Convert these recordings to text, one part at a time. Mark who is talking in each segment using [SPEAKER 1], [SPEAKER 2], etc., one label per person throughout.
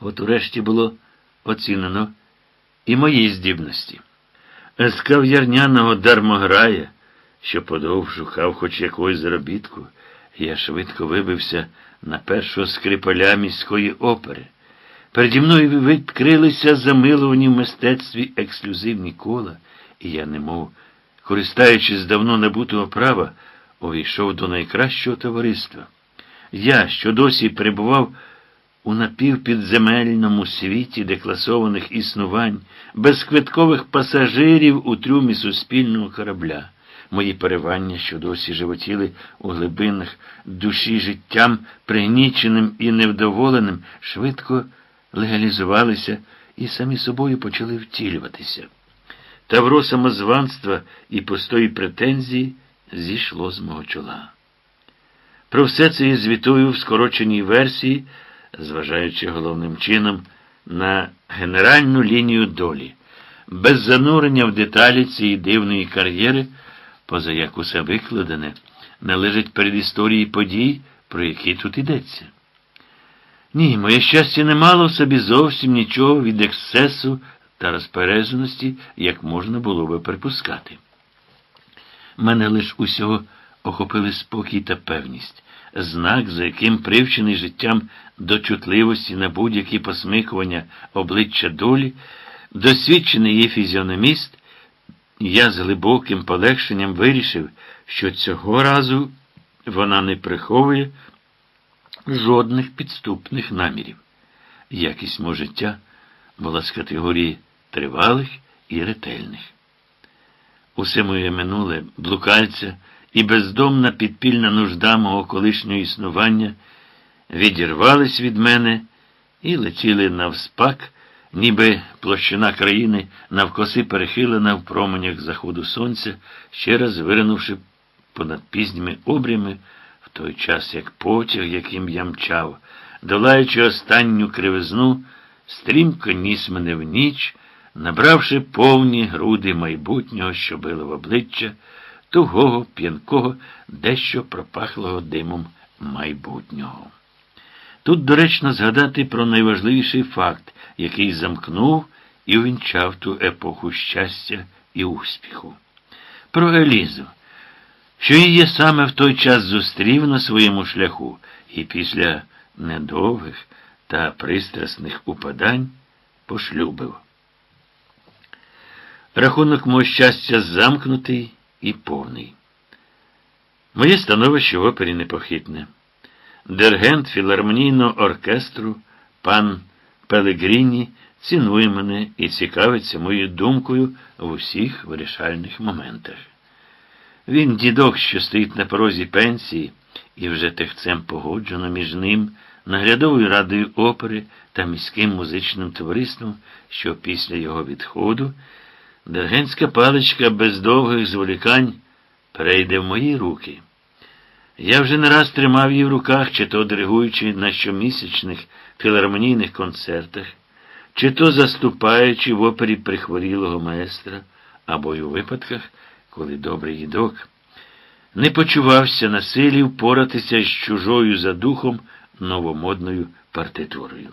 [SPEAKER 1] От урешті було оцінено і мої здібності. З кав'ярняного дармограя, що подовж шукав хоч якогось заробітку, я швидко вибився на першого скрипаля міської опери. Переді мною відкрилися замилувані в мистецтві ексклюзивні кола, і я, немов, користаючись давно набутого права, увійшов до найкращого товариства. Я, що досі перебував у напівпідземельному світі декласованих існувань, безквиткових пасажирів у трюмі суспільного корабля. Мої перевання, що досі животіли у глибинах душі життям, пригніченим і невдоволеним, швидко легалізувалися і самі собою почали втілюватися. Тавро самозванства і пустої претензії зійшло з мого чола. Про все це я звітую в скороченій версії, зважаючи головним чином на генеральну лінію долі, без занурення в деталі цієї дивної кар'єри, поза як усе викладене, належить перед історії подій, про які тут йдеться. Ні, моє щастя не мало в собі зовсім нічого від ексцесу та розперезаності, як можна було би припускати. Мене лиш усього охопили спокій та певність, знак, за яким привчений життям до чутливості на будь-які посмикування обличчя долі, досвідчений її фізіономіст, я з глибоким полегшенням вирішив, що цього разу вона не приховує жодних підступних намірів. Якість мого життя була з категорії тривалих і ретельних. Усе моє минуле, блукальця і бездомна підпільна нужда мого колишнього існування відірвались від мене і летіли навспак, ніби площина країни навкоси перехилена в променях заходу сонця, ще раз виринувши понад пізніми обрями в той час, як потяг, яким я мчав, долаючи останню кривизну, стрімко ніс мене в ніч, набравши повні груди майбутнього, що било в обличчя, тугого, п'янкого, дещо пропахлого димом майбутнього. Тут доречно згадати про найважливіший факт, який замкнув і увінчав ту епоху щастя і успіху. Про Елізу, що її саме в той час зустрів на своєму шляху, і після недовгих та пристрасних упадань пошлюбив. Рахунок мого щастя замкнутий і повний. Моє становище в опері непохитне. Диригент філармонійного оркестру, пан Пелегріні, цінує мене і цікавиться моєю думкою в усіх вирішальних моментах. Він дідок, що стоїть на порозі пенсії, і вже техцем погоджено між ним, наглядовою радою опери та міським музичним товариством, що після його відходу диригентська паличка без довгих зволікань перейде в мої руки. Я вже не раз тримав її в руках, чи то диригуючи на щомісячних філармонійних концертах, чи то заступаючи в опері прихворілого маестра, або й у випадках, коли добрий їдок не почувався на силі впоратися з чужою за духом новомодною партитурою.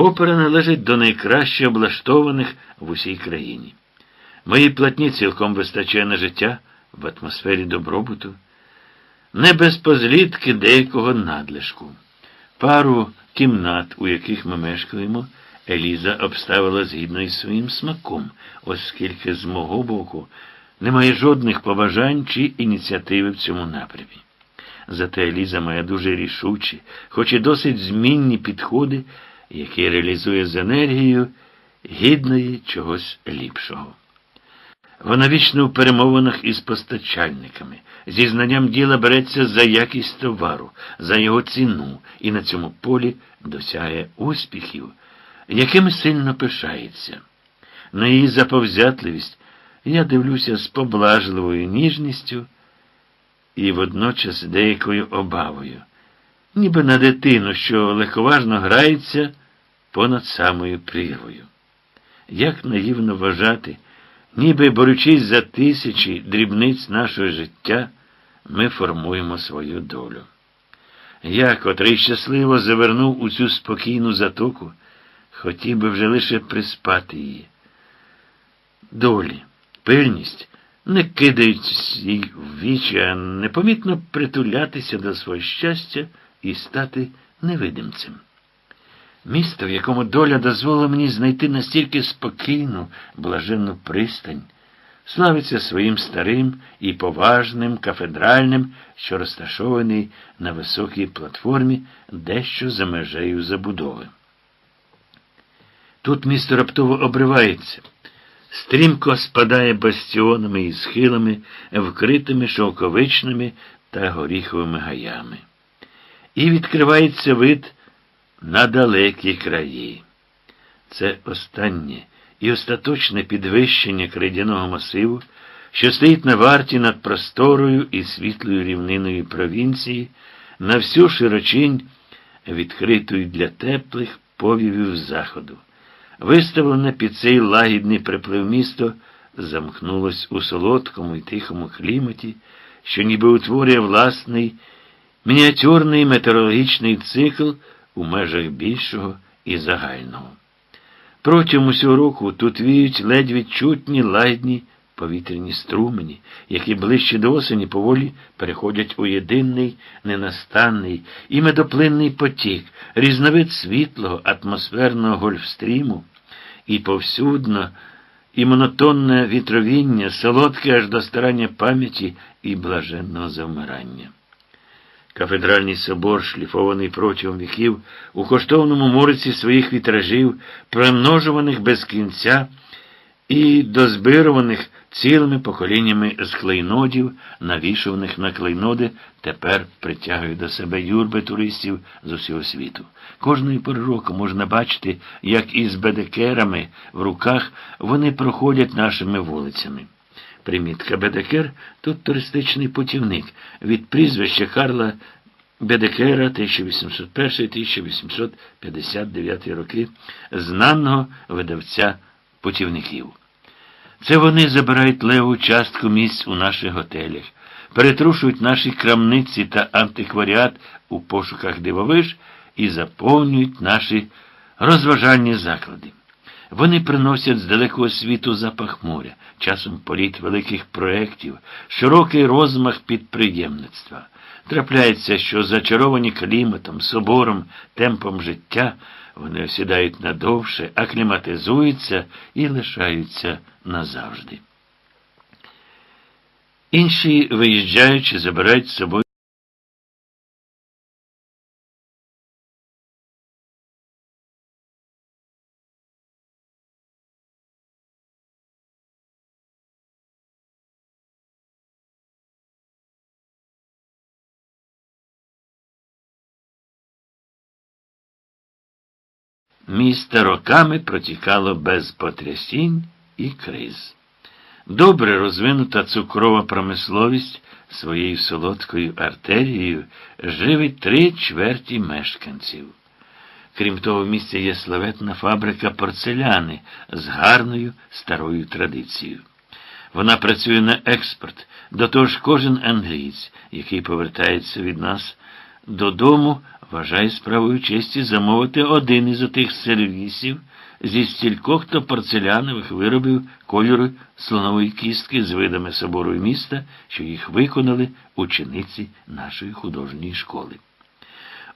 [SPEAKER 1] Опера належить до найкраще облаштованих в усій країні. Моїй платні цілком вистачає на життя в атмосфері добробуту не без позлітки деякого надлишку. Пару кімнат, у яких ми мешкаємо, Еліза обставила згідно із своїм смаком, оскільки з мого боку немає жодних побажань чи ініціативи в цьому напрямі. Зате Еліза має дуже рішучі, хоч і досить змінні підходи, які реалізує з енергією гідної чогось ліпшого. Вона вічно в перемовинах із постачальниками, зі знанням діла береться за якість товару, за його ціну і на цьому полі досягає успіхів, якими сильно пишається. На її заповзятливість я дивлюся з поблажливою ніжністю і водночас деякою обавою, ніби на дитину, що легковажно грається понад самою прірвою. Як наївно вважати, ніби борючись за тисячі дрібниць нашого життя, ми формуємо свою долю. Я, котрий щасливо завернув у цю спокійну затоку, хотів би вже лише приспати її. Долі, пильність не кидають їй в вічі, а непомітно притулятися до свого щастя і стати невидимцем. Місто, в якому доля дозволила мені знайти настільки спокійну, блаженну пристань, славиться своїм старим і поважним кафедральним, що розташований на високій платформі, дещо за межею забудови. Тут місто раптово обривається, стрімко спадає бастіонами і схилами, вкритими шовковичними та горіховими гаями. І відкривається вид на далекі краї. Це останнє і остаточне підвищення крейдяного масиву, що стоїть на варті над просторою і світлою рівниною провінції, на всю широчинь, відкритою для теплих повівів заходу. Виставлене під цей лагідний приплив місто замкнулось у солодкому і тихому кліматі, що ніби утворює власний мініатюрний метеорологічний цикл у межах більшого і загального. Протягом усього року тут віють ледь відчутні лагідні повітряні струмені, які ближче до осені поволі переходять у єдиний, ненастанний і медоплинний потік, різновид світлого, атмосферного гольфстріму, і повсюдно, і монотонне вітровіння, солодке аж до старання пам'яті і блаженного завмирання. Кафедральний собор, шліфований протягом віків, у коштовному мориці своїх вітражів, примножуваних без кінця і дозбируваних цілими поколіннями з клейнодів, навішуваних на клейноди, тепер притягує до себе юрби туристів з усього світу. Кожної пори року можна бачити, як із бедекерами в руках вони проходять нашими вулицями. Примітка Бедекер тут туристичний путівник від прізвища Карла Бедекера 1801-1859 роки, знаного видавця путівників. Це вони забирають леву частку місць у наших готелях, перетрушують наші крамниці та антикваріат у пошуках дивовиж і заповнюють наші розважальні заклади. Вони приносять з далекого світу запах моря, часом політ великих проєктів, широкий розмах підприємництва. Трапляється, що зачаровані кліматом, собором, темпом життя, вони осідають надовше, акліматизуються і лишаються назавжди. Інші, виїжджаючи, забирають з собою. Місто роками протікало без потрясінь і криз. Добре розвинута цукрова промисловість своєю солодкою артерією живить три чверті мешканців. Крім того, в місті є славетна фабрика порцеляни з гарною старою традицією. Вона працює на експорт, до того ж кожен англієць, який повертається від нас додому, вважає справою честі замовити один із отих сервісів зі стількох то порцелянових виробів кольору слонової кістки з видами собору міста, що їх виконали учениці нашої художньої школи.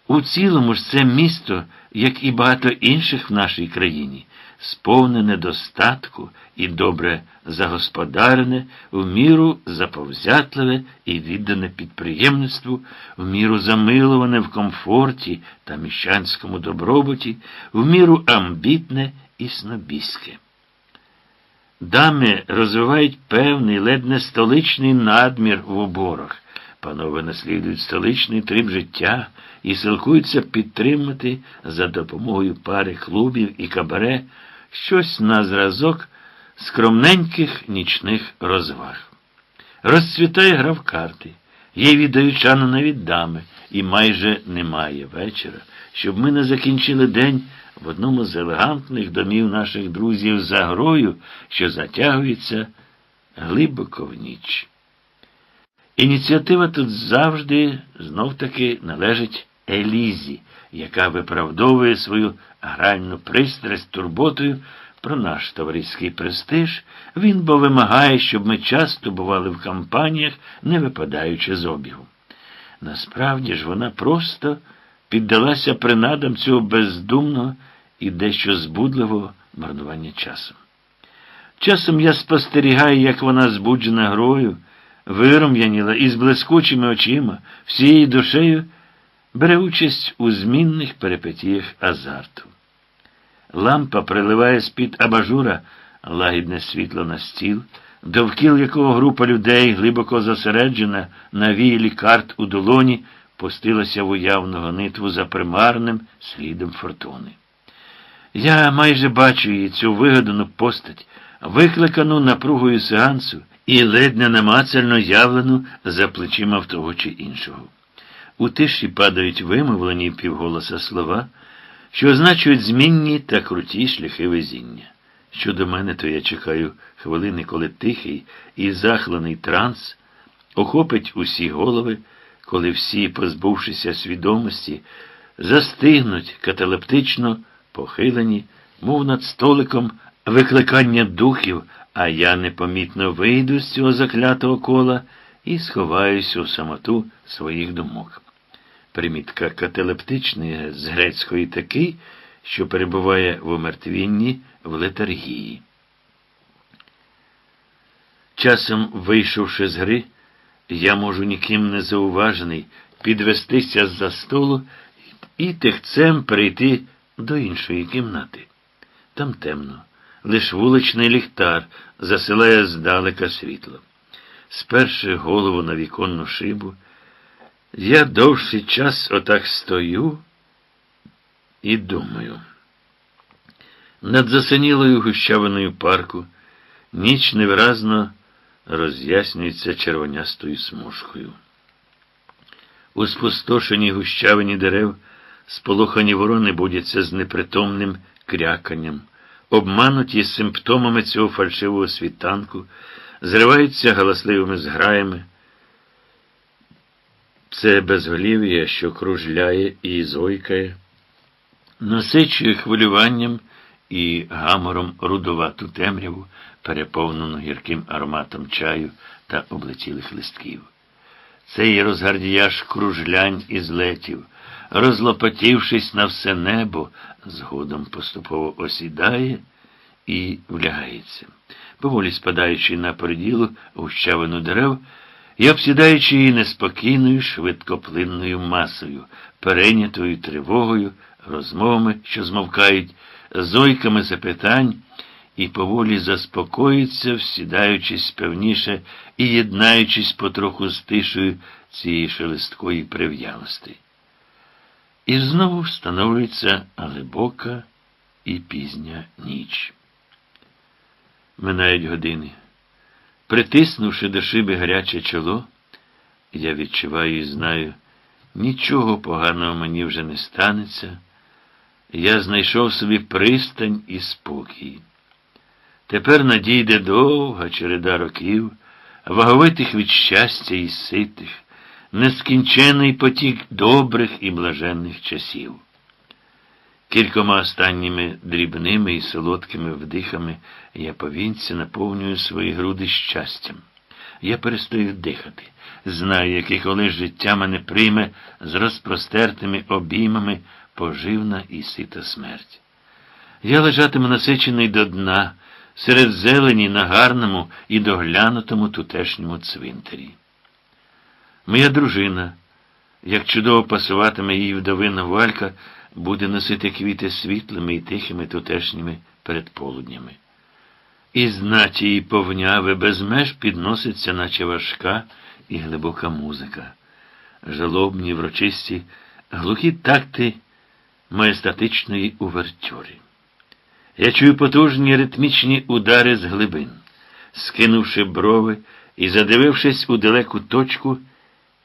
[SPEAKER 1] У цілому ж це місто, як і багато інших в нашій країні, сповнене достатку і добре загосподарене, в міру заповзятливе і віддане підприємництву, в міру замиловане в комфорті та міщанському добробуті, в міру амбітне і снобіське. Дами розвивають певний ледь не столичний надмір в оборах. Панове наслідують столичний трим життя і силкуються підтримати за допомогою пари клубів і кабаре щось на зразок скромненьких нічних розваг. Розцвітає гра в карти, їй віддають навіть дами, і майже немає вечора, щоб ми не закінчили день в одному з елегантних домів наших друзів за грою, що затягується глибоко в ніч. Ініціатива тут завжди знов таки належить Елізі, яка виправдовує свою гральну пристрасть турботою про наш товариський престиж, він бо вимагає, щоб ми часто бували в кампаніях, не випадаючи з обігу. Насправді ж вона просто піддалася принадам цього бездумного і дещо збудливого марнування часу. Часом я спостерігаю, як вона збуджена грою, виром'яніла і з блискучими очима, всією душею бере участь у змінних перипетіях азарту. Лампа приливає з-під абажура лагідне світло на стіл, довкіл якого група людей, глибоко зосереджена на віялі карт у долоні, пустилася в уявну гонитву за примарним слідом фортуни. Я майже бачу її цю вигадану постать, викликану напругою сеансу і ледь не намацально явлену за плечима в того чи іншого. У тиші падають вимовлені півголоса слова, що означують змінні та круті шляхи везіння. Щодо мене, то я чекаю хвилини, коли тихий і захлений транс охопить усі голови, коли всі, позбувшися свідомості, застигнуть каталептично похилені, мов над столиком викликання духів, а я непомітно вийду з цього заклятого кола і сховаюся у самоту своїх думок. Примітка каталептичний з грецької такий, що перебуває в умертвінні в летаргії. Часом, вийшовши з гри, я можу ніким не зауважений підвестися з-за столу і тихцем перейти до іншої кімнати. Там темно, лиш вуличний ліхтар засилає здалека світло. Сперши голову на віконну шибу, я довший час отак стою і думаю. Над засинілою гущавиною парку ніч невиразно роз'яснюється червонястою смужкою. У спустошеній гущавині дерев сполохані ворони будяться з непритомним кряканням, обмануті симптомами цього фальшивого світанку, зриваються галасливими зграями. Це безголів'я, що кружляє і зойкає, насичує хвилюванням і гамором рудувату темряву, переповнену гірким ароматом чаю та облетілих листків. Цей розгардіяж кружлянь і злетів, розлопотівшись на все небо, згодом поступово осідає і влягається, поволі спадаючи на переділу гущавину дерев і обсідаючи її неспокійною, швидкоплинною масою, перейнятою тривогою, розмовами, що змовкають, зойками запитань, і поволі заспокоїться, всідаючись певніше і єднаючись потроху з тишою цієї шелесткої прив'ялості. І знову встановлюється глибока і пізня ніч. Минають години. Притиснувши до шиби гаряче чоло, я відчуваю і знаю, нічого поганого мені вже не станеться. Я знайшов собі пристань і спокій. Тепер надійде довга череда років, ваговитих від щастя і ситих, нескінчений потік добрих і блаженних часів. Кількома останніми дрібними і солодкими вдихами я повінці наповнюю свої груди щастям. Я перестаю дихати, знаю, яке коли життя мене прийме з розпростертими обіймами поживна і сита смерть. Я лежатиму насичений до дна, серед зелені на гарному і доглянутому тутешньому цвинтарі. Моя дружина, як чудово пасуватиме її вдовина валька, буде носити квіти світлими і тихими тутешніми передполуднями. І знаті її повняви без меж підноситься, наче важка і глибока музика, жалобні, врочисті, глухі такти маєстатичної увертюри. Я чую потужні ритмічні удари з глибин. Скинувши брови і задивившись у далеку точку,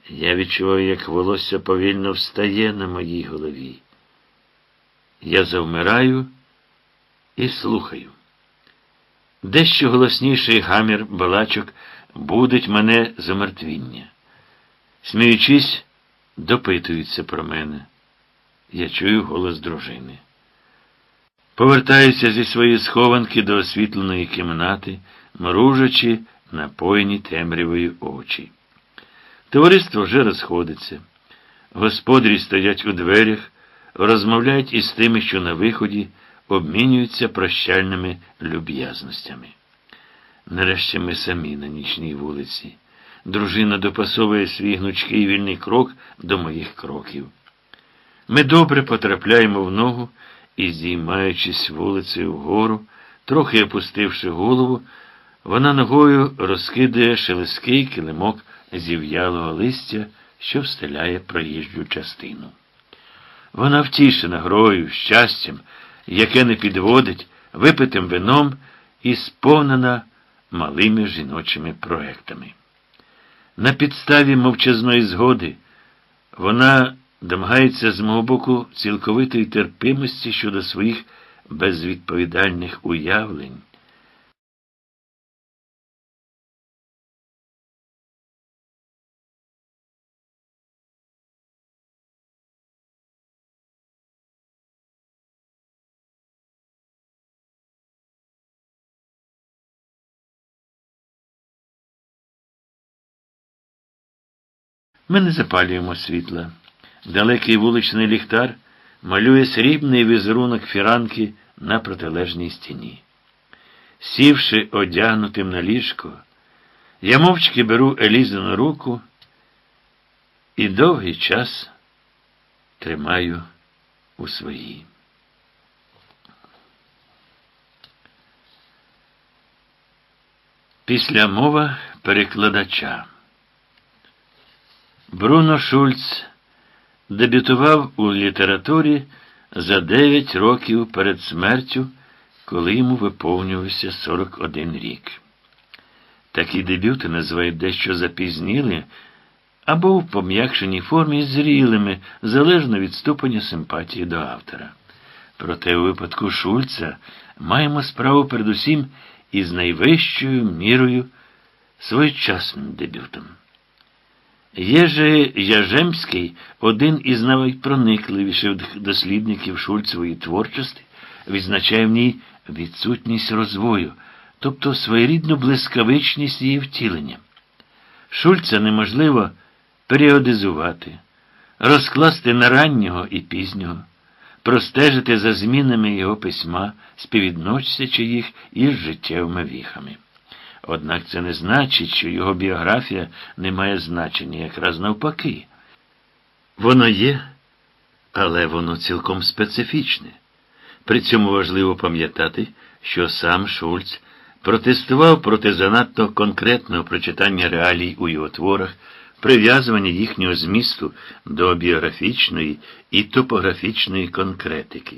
[SPEAKER 1] я відчуваю, як волосся повільно встає на моїй голові. Я завмираю і слухаю. Дещо голосніший гамір балачок будуть мене замертвіння. Сміючись, допитуються про мене. Я чую голос дружини. Повертаюся зі своєї схованки до освітленої кімнати, мружачи напоєні темрявою очі. Товариство вже розходиться. Господарі стоять у дверях, розмовляють із тими, що на виході, обмінюються прощальними люб'язностями. Нарешті ми самі на нічній вулиці. Дружина допасовує свій гнучкий вільний крок до моїх кроків. Ми добре потрапляємо в ногу і, здіймаючись вулицею вгору, трохи опустивши голову, вона ногою розкидає шелесткий килимок зів'ялого листя, що встеляє проїжджу частину. Вона втішена грою, щастям, яке не підводить, випитим вином і сповнена малими жіночими проектами. На підставі мовчазної згоди вона домагається з мого боку цілковитої терпимості щодо своїх безвідповідальних уявлень. Ми не запалюємо світла. Далекий вуличний ліхтар малює срібний візерунок фіранки на протилежній стіні. Сівши одягнутим на ліжко, я мовчки беру Елізину руку і довгий час тримаю у своїй. Після мова перекладача. Бруно Шульц дебютував у літературі за 9 років перед смертю, коли йому виповнювався 41 рік. Такі дебюти називають дещо запізніли або в пом'якшеній формі зрілими, залежно від ступеня симпатії до автора. Проте у випадку Шульца маємо справу передусім із найвищою мірою своєчасним дебютом. Єже Яжемський, один із найпроникливіших дослідників Шульцевої творчості, відзначає в ній відсутність розвою, тобто своєрідну блискавичність її втілення. Шульца неможливо періодизувати, розкласти на раннього і пізнього, простежити за змінами його письма, співвідносячи їх із життєвими віхами. Однак це не значить, що його біографія не має значення якраз навпаки. Воно є, але воно цілком специфічне. При цьому важливо пам'ятати, що сам Шульц протестував проти занадто конкретного прочитання реалій у його творах, прив'язування їхнього змісту до біографічної і топографічної конкретики.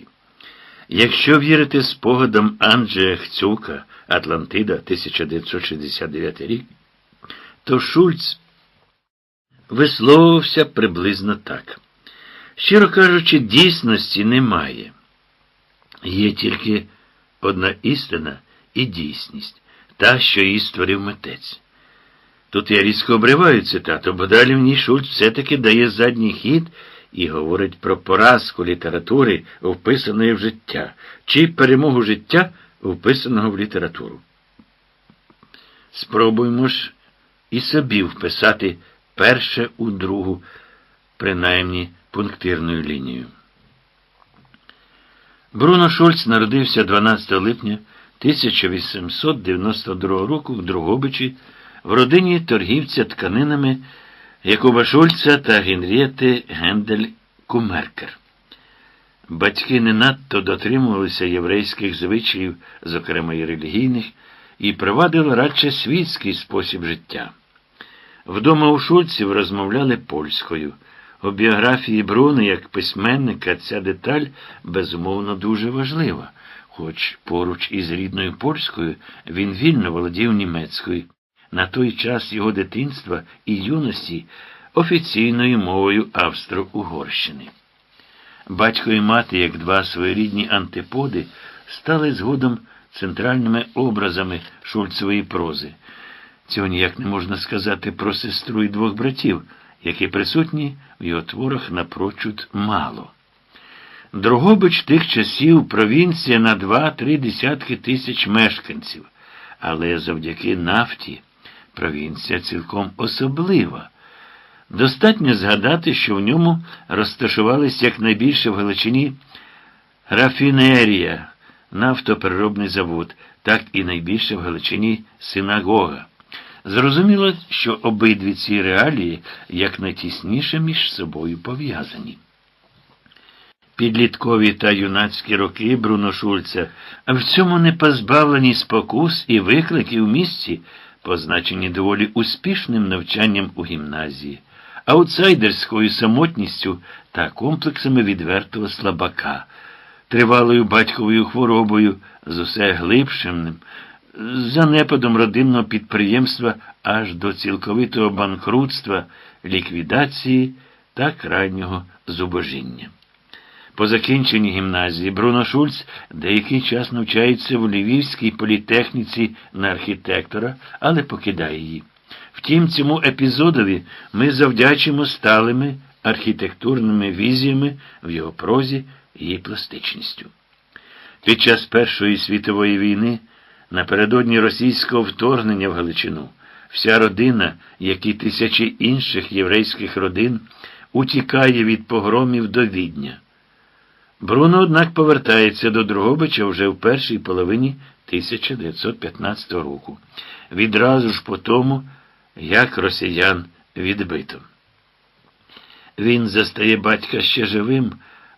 [SPEAKER 1] Якщо вірити спогадам Анджея Хцюка Атлантида 1969 рік, то Шульц висловився приблизно так. Щиро кажучи, дійсності немає. Є тільки одна істина і дійсність, та, що її створив митець. Тут я різко обриваю цитату, бо далі в ній Шульц все-таки дає задній хід і говорить про поразку літератури, вписаної в життя, чи перемогу життя, вписаного в літературу. Спробуймо ж і собі вписати перше у другу, принаймні пунктирною лінією. Бруно Шульц народився 12 липня 1892 року в Другобичі в родині торгівця тканинами Якуба Шульца та Генрієти Гендель Кумеркер. Батьки не надто дотримувалися єврейських звичаїв, зокрема і релігійних, і провадили радше світський спосіб життя. Вдома у Шульців розмовляли польською. У біографії Бруни як письменника ця деталь безумовно дуже важлива, хоч поруч із рідною польською він вільно володів німецькою на той час його дитинства і юності офіційною мовою Австро-Угорщини. Батько і мати, як два своєрідні антиподи, стали згодом центральними образами Шульцевої прози. Цього ніяк не можна сказати про сестру і двох братів, які присутні в його творах напрочуд мало. Другобич тих часів провінція на два-три десятки тисяч мешканців, але завдяки нафті провінція цілком особлива. Достатньо згадати, що в ньому розташувались якнайбільше в Галичині рафінерія, нафтопереробний завод, так і найбільше в Галичині синагога. Зрозуміло, що обидві ці реалії якнайтісніше між собою пов'язані. Підліткові та юнацькі роки Бруно Шульца в цьому не позбавлені спокус і викликів місці, позначені доволі успішним навчанням у гімназії, аутсайдерською самотністю та комплексами відвертого слабака, тривалою батьковою хворобою з усе глибшим, занепадом родинного підприємства аж до цілковитого банкрутства, ліквідації та крайнього зубожіння. По закінченні гімназії Бруно Шульц деякий час навчається в Львівській політехніці на архітектора, але покидає її. Втім, цьому епізодові ми завдячимо сталими архітектурними візіями в його прозі і її пластичністю. Під час Першої світової війни, напередодні російського вторгнення в Галичину, вся родина, як і тисячі інших єврейських родин, утікає від погромів до відня. Бруно, однак, повертається до Другобича вже в першій половині 1915 року, відразу ж по тому, як росіян відбито. Він застає батька ще живим,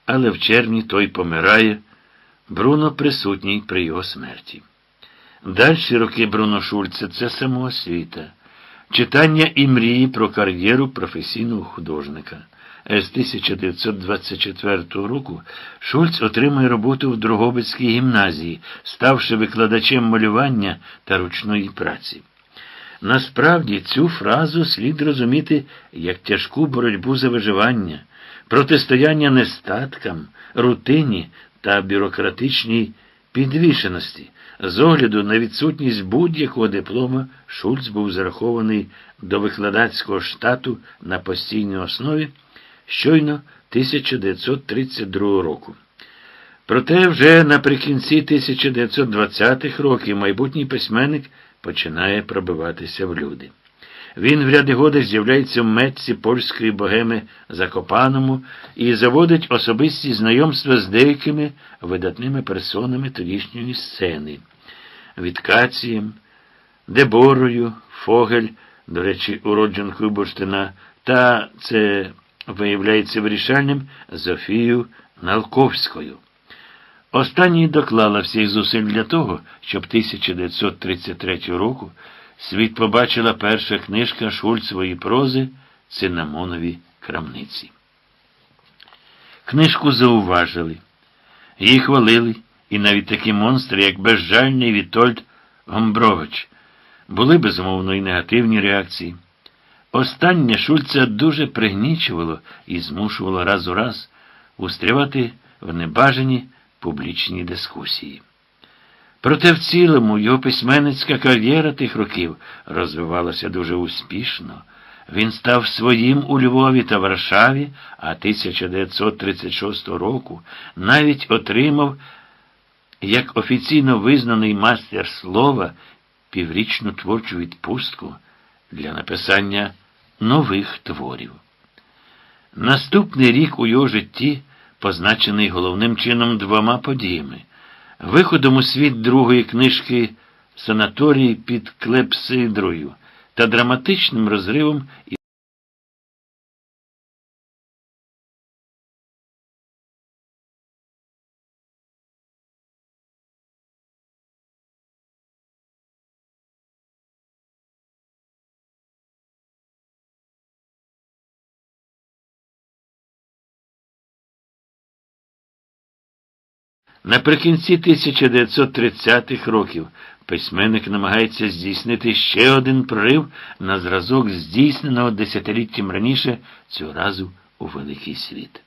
[SPEAKER 1] але в червні той помирає. Бруно присутній при його смерті. Дальші роки Бруно Шульца це самоосвіта, читання і мрії про кар'єру професійного художника. З 1924 року Шульц отримує роботу в Другобицькій гімназії, ставши викладачем малювання та ручної праці. Насправді цю фразу слід розуміти як тяжку боротьбу за виживання, протистояння нестаткам, рутині та бюрократичній підвішеності. З огляду на відсутність будь-якого диплома Шульц був зарахований до викладацького штату на постійній основі щойно 1932 року. Проте вже наприкінці 1920-х років майбутній письменник починає пробиватися в люди. Він в ряди годи з'являється в метці польської богеми Закопаному і заводить особисті знайомства з деякими видатними персонами тодішньої сцени Віткацієм, Деборою, Фогель, до речі, уродженкою Бурштина, та це виявляється вирішальним Зофію Налковською. Останній доклала всіх зусиль для того, щоб 1933 року світ побачила перша книжка Шульцевої прози Цинамонові крамниці. Книжку зауважили, її хвалили, і навіть такі монстри, як безжальний Вітольд Гомбрович, були безумовно і негативні реакції. Останнє Шульца дуже пригнічувало і змушувало раз у раз устрівати в небажані публічні дискусії. Проте в цілому його письменницька кар'єра тих років розвивалася дуже успішно. Він став своїм у Львові та Варшаві, а 1936 року навіть отримав як офіційно визнаний мастер слова піврічну творчу відпустку для написання нових творів. Наступний рік у його житті позначений головним чином двома подіями виходом у світ другої книжки Санаторій під Клепсидрою та драматичним розривом Наприкінці 1930-х років письменник намагається здійснити ще один прорив на зразок здійсненого десятиліттям раніше цього разу у великий світ.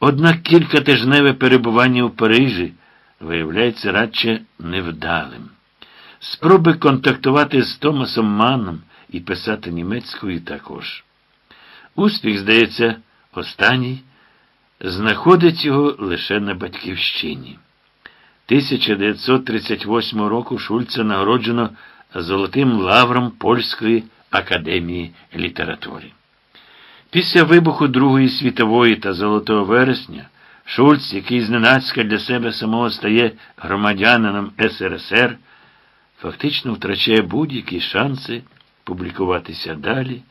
[SPEAKER 1] Однак кількатижневе перебування в Парижі виявляється радше невдалим. Спроби контактувати з Томасом Манном і писати німецькою також. Успіх, здається, останній знаходить його лише на батьківщині. 1938 року Шульца нагороджено Золотим лавром Польської академії літератури. Після вибуху Другої світової та Золотого вересня Шульц, який зненацька для себе самого стає громадянином СРСР, фактично втрачає будь-які шанси публікуватися далі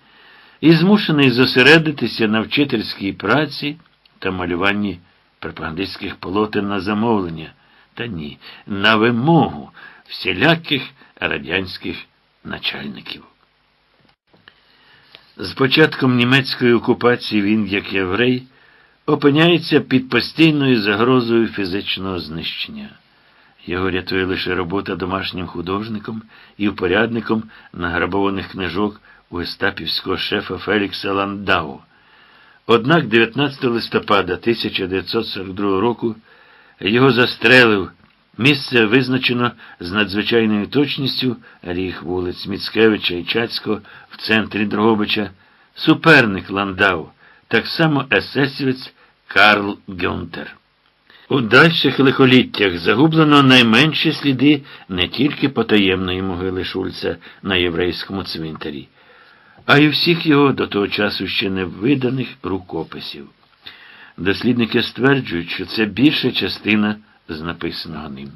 [SPEAKER 1] і змушений зосередитися на вчительській праці та малюванні пропагандистських полотен на замовлення, та ні, на вимогу всіляких радянських начальників. З початком німецької окупації він, як єврей, опиняється під постійною загрозою фізичного знищення. Його рятує лише робота домашнім художником і впорядником награбованих книжок у естапівського шефа Фелікса Ландау. Однак 19 листопада 1942 року його застрелив. Місце визначено з надзвичайною точністю ріг вулиць Міцкевича і Чацького в центрі Дрогобича, суперник Ландау, так само есесівець Карл Гюнтер. У дальших лихоліттях загублено найменші сліди не тільки потаємної могили Шульца на єврейському цвинтарі, а й всіх його до того часу ще не виданих рукописів. Дослідники стверджують, що це більша частина з написаного ним.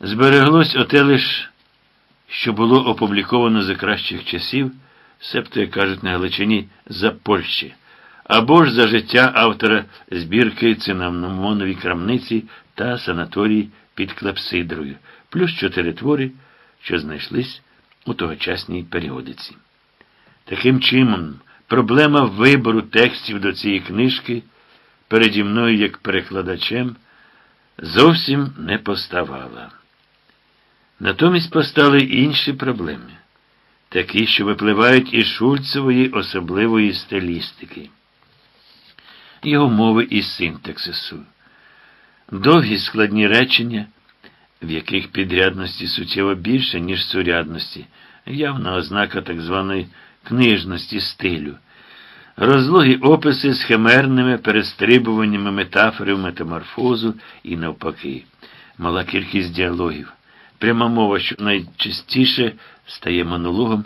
[SPEAKER 1] Збереглось оте лиш, що було опубліковано за кращих часів, себто, як кажуть на Галичині, за Польщі, або ж за життя автора збірки цинамномоновій крамниці та санаторій під Клепсидрою, плюс чотири твори, що знайшлись у тогочасній періодиці. Таким чином, проблема вибору текстів до цієї книжки переді мною як перекладачем зовсім не поставала. Натомість постали інші проблеми, такі, що випливають із Шульцевої особливої стилістики, його мови і синтаксису, довгі складні речення, в яких підрядності суттєво більше, ніж сурядності, явна ознака так званої книжності стилю, розлогі описи з химерними перестрибуваннями метафорів метаморфозу і навпаки, мала кількість діалогів. Пряма мова, що найчастіше стає монологом,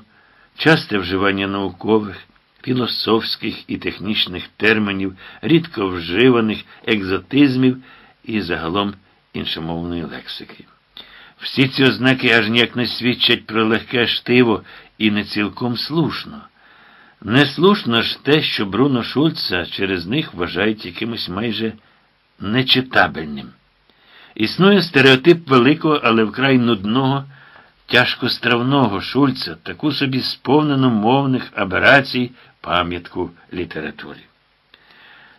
[SPEAKER 1] часте вживання наукових, філософських і технічних термінів, рідко вживаних екзотизмів і загалом іншомовної лексики. Всі ці ознаки аж ніяк не свідчать про легке штиво і не цілком слушно. Неслушно ж те, що Бруно Шульца через них вважають якимось майже нечитабельним. Існує стереотип великого, але вкрай нудного, тяжкостравного Шульца, таку собі сповнену мовних аберацій пам'ятку літературі.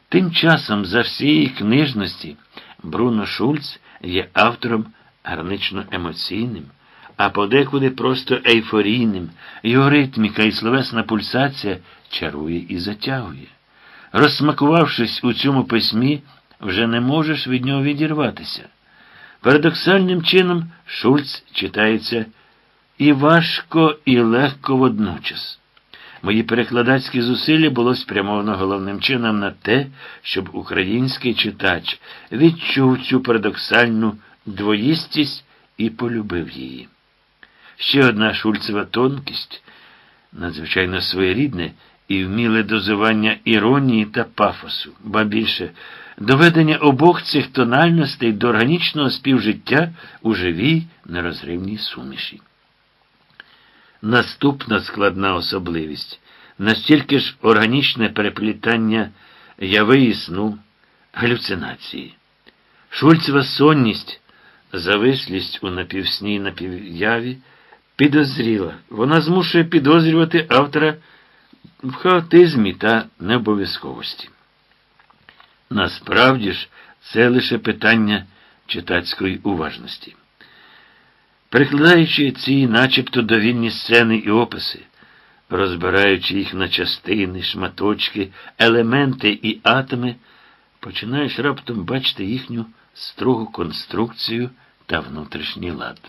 [SPEAKER 1] Тим часом за всієї книжності Бруно Шульц є автором гарнично емоційним, а подекуди просто ейфорійним, його ритміка і словесна пульсація чарує і затягує. Розсмакувавшись у цьому письмі, вже не можеш від нього відірватися. Парадоксальним чином Шульц читається і важко, і легко водночас. Мої перекладацькі зусилля було спрямовано головним чином на те, щоб український читач відчув цю парадоксальну двоїстість і полюбив її. Ще одна шульцева тонкість, надзвичайно своєрідне і вміле дозування іронії та пафосу, ба більше доведення обох цих тональностей до органічного співжиття у живій нерозривній суміші. Наступна складна особливість настільки ж органічне переплітання яви і сну, галюцинації. Шульцева сонність, завислість у напівсні напів'яві підозріла. Вона змушує підозрювати автора в хаотизмі та необов'язковості. Насправді ж, це лише питання читацької уважності. Перекладаючи ці начебто довільні сцени і описи, розбираючи їх на частини, шматочки, елементи і атоми, починаєш раптом бачити їхню строгу конструкцію та внутрішній лад.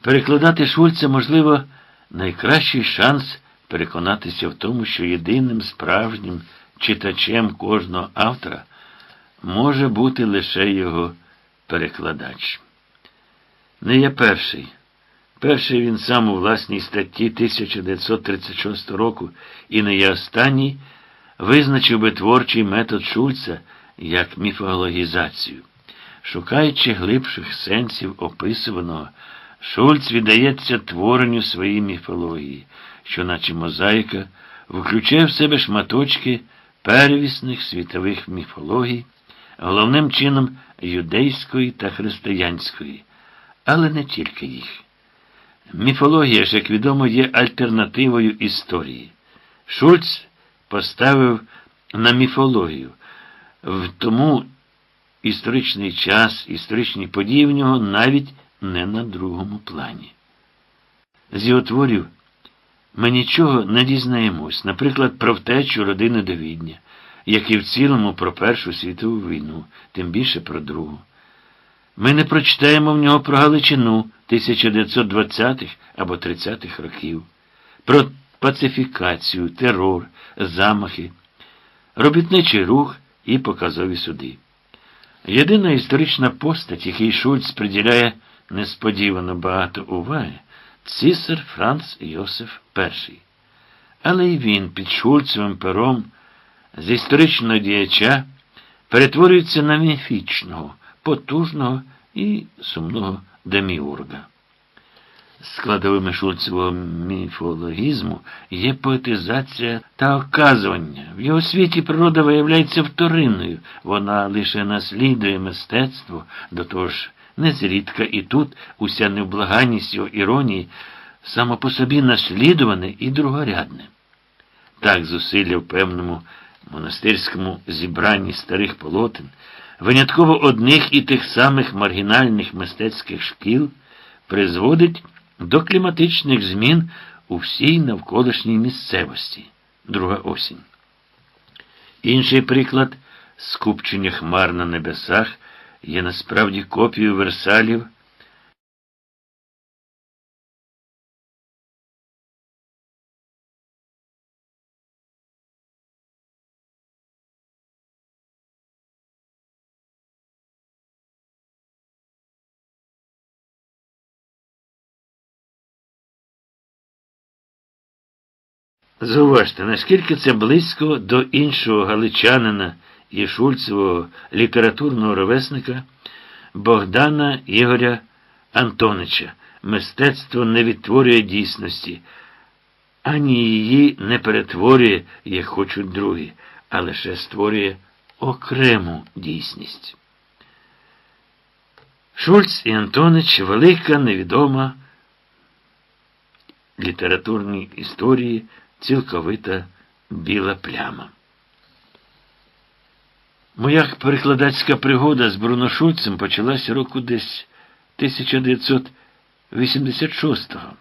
[SPEAKER 1] Перекладати Шульца, можливо, найкращий шанс переконатися в тому, що єдиним справжнім читачем кожного автора може бути лише його перекладач. Не я перший. Перший він сам у власній статті 1936 року і не я останній визначив би творчий метод Шульца як міфологізацію. Шукаючи глибших сенсів описуваного, Шульц віддається творенню своєї міфології, що, наче мозаїка, включає в себе шматочки первісних світових міфологій, головним чином юдейської та християнської, але не тільки їх. Міфологія ж, як відомо, є альтернативою історії. Шульц поставив на міфологію, в тому історичний час, історичні події в нього навіть не на другому плані. З його творів ми нічого не дізнаємось, наприклад, про втечу родини до Відня, як і в цілому про Першу світову війну, тим більше про Другу. Ми не прочитаємо в нього про Галичину 1920-х або 30-х років, про пацифікацію, терор, замахи, робітничий рух і показові суди. Єдина історична постать, який Шульц приділяє несподівано багато уваги, цісар Франц Йосиф І. Але й він під Шульцевим пером з історичного діяча перетворюється на міфічного, потужного і сумного деміурга. Складовими шульцевого міфологізму є поетизація та оказування. В його світі природа виявляється вторинною, вона лише наслідує мистецтво, до того ж, незрідка і тут уся невблаганність його іронії само по собі наслідуване і другорядне. Так зусилля в певному монастирському зібранні старих полотен, винятково одних і тих самих маргінальних мистецьких шкіл, призводить до кліматичних змін у всій навколишній місцевості. Друга осінь. Інший приклад скупчення хмар на небесах є насправді копією Версалів. Зауважте, наскільки це близько до іншого галичанина і Шульцевого літературного ровесника Богдана Ігоря Антонича. Мистецтво не відтворює дійсності, ані її не перетворює, як хочуть другі, а лише створює окрему дійсність. Шульц і Антонич велика невідома літературній історії цілковита біла пляма. Моя перекладацька пригода з Бруно Шульцем почалася року десь 1986-го.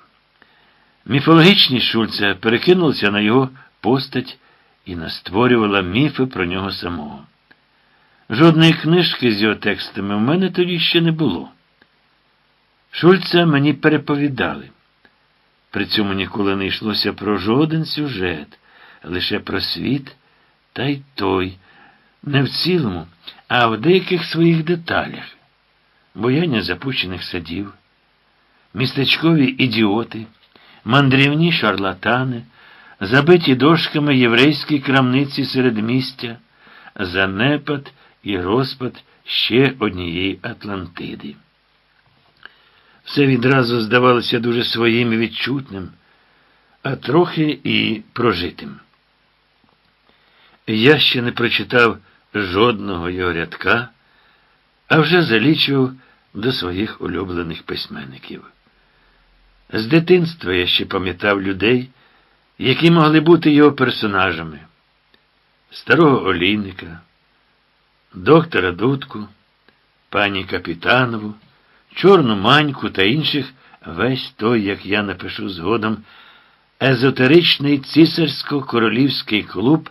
[SPEAKER 1] Міфологічність Шульца перекинулася на його постать і настворювала міфи про нього самого. Жодної книжки з його текстами в мене тоді ще не було. Шульца мені переповідали. При цьому ніколи не йшлося про жоден сюжет, лише про світ та й той, не в цілому, а в деяких своїх деталях, бояння запущених садів, містечкові ідіоти, мандрівні шарлатани, забиті дошками єврейські крамниці середмістя, занепад і розпад ще однієї Атлантиди. Все відразу здавалося дуже своїм і відчутним, а трохи і прожитим. Я ще не прочитав жодного його рядка, а вже залічував до своїх улюблених письменників. З дитинства я ще пам'ятав людей, які могли бути його персонажами старого олійника, доктора Дудку, пані Капітанову чорну маньку та інших весь той, як я напишу згодом, езотеричний цісарсько-королівський клуб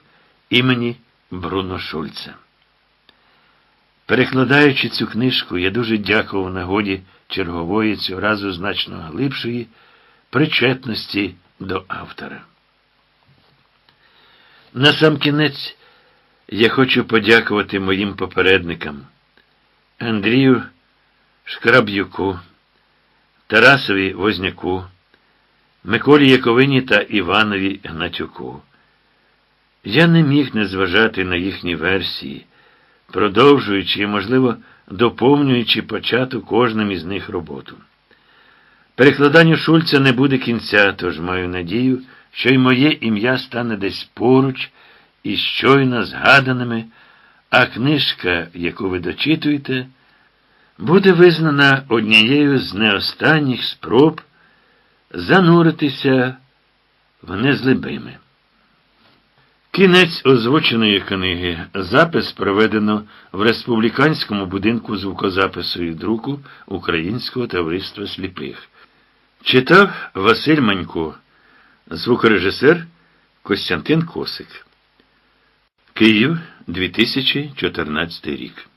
[SPEAKER 1] імені Бруно Шульца. Перекладаючи цю книжку, я дуже дякував нагоді чергової цього разу значно глибшої причетності до автора. Насамкінець я хочу подякувати моїм попередникам Андрію Шкраб'юку, Тарасові Возняку, Миколі Яковині та Іванові Гнатюку. Я не міг не зважати на їхні версії, продовжуючи і, можливо, доповнюючи початок кожним із них роботу. Перекладанню Шульца не буде кінця, тож маю надію, що й моє ім'я стане десь поруч із щойно згаданими, а книжка, яку ви дочитуєте, буде визнана однією з неостанніх спроб зануритися в незлибиме. Кінець озвученої книги. Запис проведено в Республіканському будинку звукозапису і друку Українського товариства сліпих. Читав Василь Манько, звукорежисер Костянтин Косик. Київ, 2014 рік.